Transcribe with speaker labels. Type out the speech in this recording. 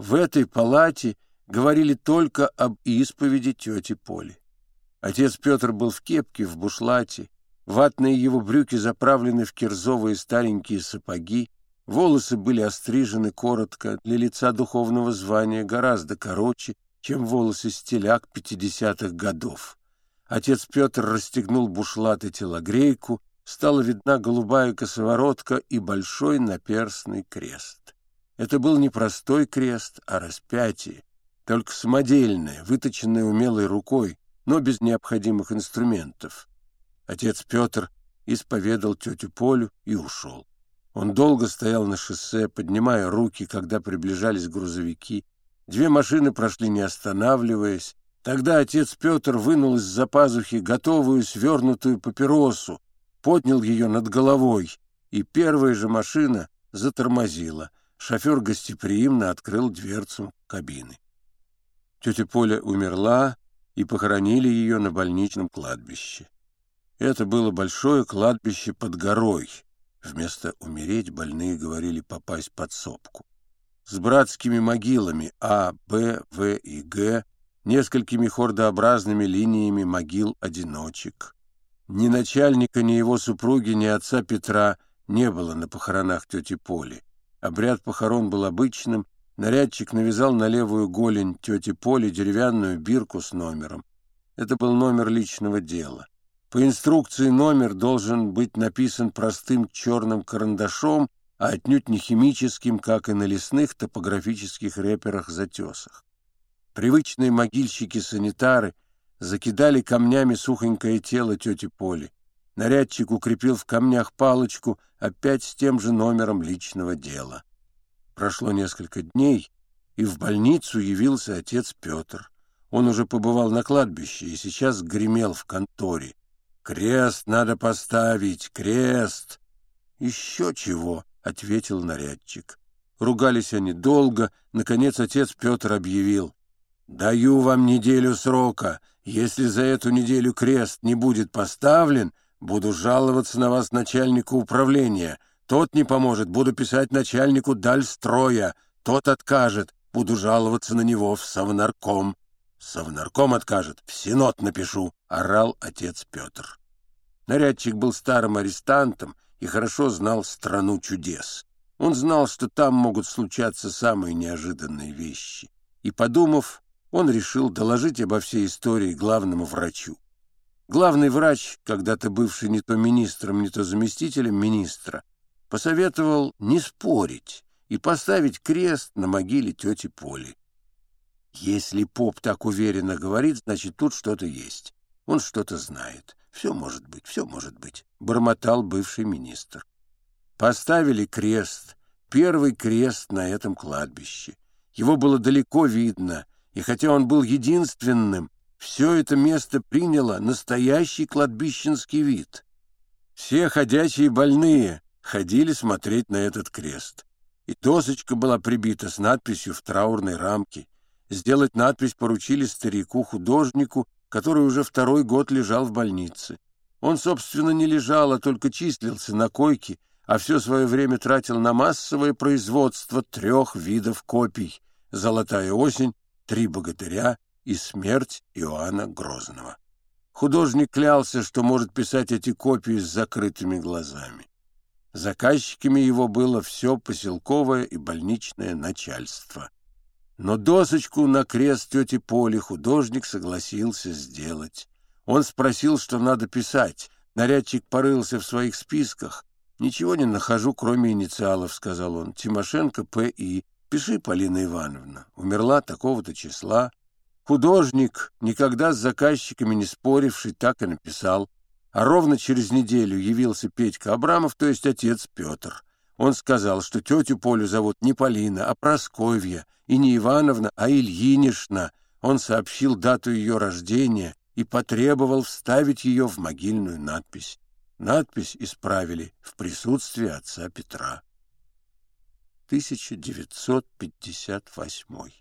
Speaker 1: В этой палате говорили только об исповеди тети Поли. Отец Петр был в кепке, в бушлате, ватные его брюки заправлены в кирзовые старенькие сапоги, волосы были острижены коротко, для лица духовного звания гораздо короче, чем волосы стиляк пятидесятых годов. Отец Петр расстегнул бушлат и телогрейку, стала видна голубая косоворотка и большой наперстный крест. Это был не простой крест, а распятие, только самодельное, выточенное умелой рукой, но без необходимых инструментов. Отец Петр исповедал тетю Полю и ушел. Он долго стоял на шоссе, поднимая руки, когда приближались грузовики. Две машины прошли, не останавливаясь. Тогда отец Петр вынул из-за пазухи готовую свернутую папиросу, поднял ее над головой, и первая же машина затормозила — Шофер гостеприимно открыл дверцу кабины. Тетя Поля умерла, и похоронили ее на больничном кладбище. Это было большое кладбище под горой. Вместо «умереть» больные говорили «попасть под сопку». С братскими могилами А, Б, В и Г, несколькими хордообразными линиями могил-одиночек. Ни начальника, ни его супруги, ни отца Петра не было на похоронах тети Поли. Обряд похорон был обычным. Нарядчик навязал на левую голень тети Поли деревянную бирку с номером. Это был номер личного дела. По инструкции номер должен быть написан простым черным карандашом, а отнюдь не химическим, как и на лесных топографических реперах-затесах. Привычные могильщики-санитары закидали камнями сухонькое тело тети Поли. Нарядчик укрепил в камнях палочку, опять с тем же номером личного дела. Прошло несколько дней, и в больницу явился отец Петр. Он уже побывал на кладбище и сейчас гремел в конторе. «Крест надо поставить! Крест!» «Еще чего!» — ответил нарядчик. Ругались они долго. Наконец отец Петр объявил. «Даю вам неделю срока. Если за эту неделю крест не будет поставлен, Буду жаловаться на вас начальнику управления. Тот не поможет. Буду писать начальнику дальстроя. Тот откажет. Буду жаловаться на него в Совнарком. Совнарком откажет. В Синод напишу, — орал отец Петр. Нарядчик был старым арестантом и хорошо знал страну чудес. Он знал, что там могут случаться самые неожиданные вещи. И, подумав, он решил доложить обо всей истории главному врачу. Главный врач, когда-то бывший не то министром, не то заместителем министра, посоветовал не спорить и поставить крест на могиле тети Поли. Если поп так уверенно говорит, значит, тут что-то есть. Он что-то знает. Все может быть, все может быть, — бормотал бывший министр. Поставили крест, первый крест на этом кладбище. Его было далеко видно, и хотя он был единственным, все это место приняло настоящий кладбищенский вид. Все ходячие больные ходили смотреть на этот крест. И досочка была прибита с надписью в траурной рамке. Сделать надпись поручили старику-художнику, который уже второй год лежал в больнице. Он, собственно, не лежал, а только числился на койке, а все свое время тратил на массовое производство трех видов копий «Золотая осень», «Три богатыря» и смерть Иоанна Грозного. Художник клялся, что может писать эти копии с закрытыми глазами. Заказчиками его было все поселковое и больничное начальство. Но досочку на крест тети Поли художник согласился сделать. Он спросил, что надо писать. Нарядчик порылся в своих списках. «Ничего не нахожу, кроме инициалов», — сказал он. «Тимошенко П.И. Пиши, Полина Ивановна. Умерла такого-то числа, Художник, никогда с заказчиками не споривший, так и написал. А ровно через неделю явился Петька Абрамов, то есть отец Петр. Он сказал, что тетю Полю зовут не Полина, а Просковья, и не Ивановна, а Ильинишна. Он сообщил дату ее рождения и потребовал вставить ее в могильную надпись. Надпись исправили в присутствии отца Петра. 1958